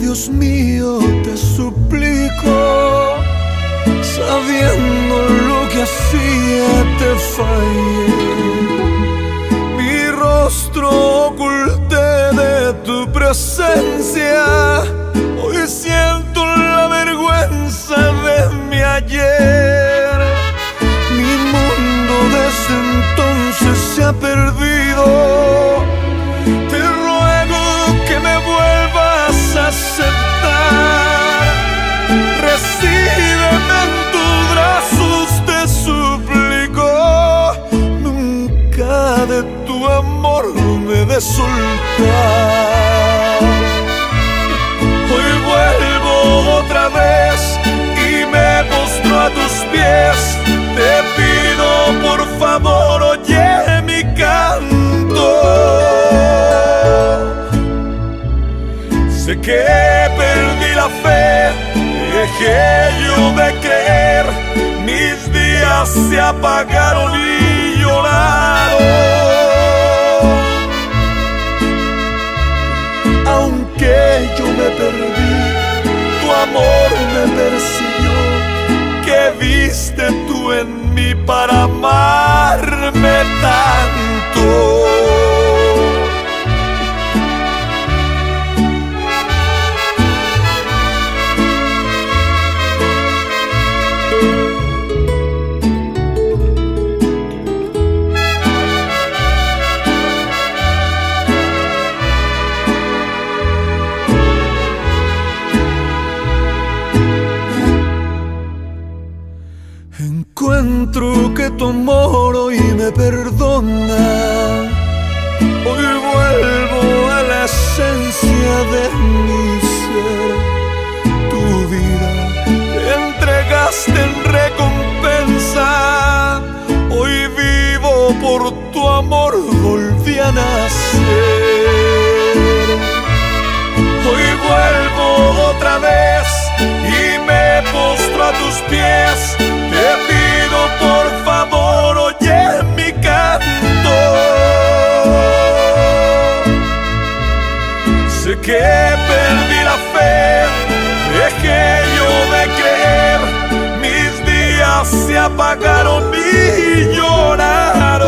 Dios mío, te suplico. Sabiendo lo que hacía, te fallé. De tu amor me de soltar. Hoy vuelvo otra vez y me postro a tus pies. Te pido por favor, oye mi canto. Sé que perdí la fe, dejé yo de creer. Mis días se apagaron y lloraron. Encuentro que tu amor hoy me perdona. Hoy vuelvo a la esencia de mi ser. Tu vida te entregaste en recompensa. Hoy vivo por tu amor, volví a nacer. Hoy vuelvo otra vez y me postro a tus pies. Que perdí la fe, dejé yo de creer. Mis días se apagaron y lloraron.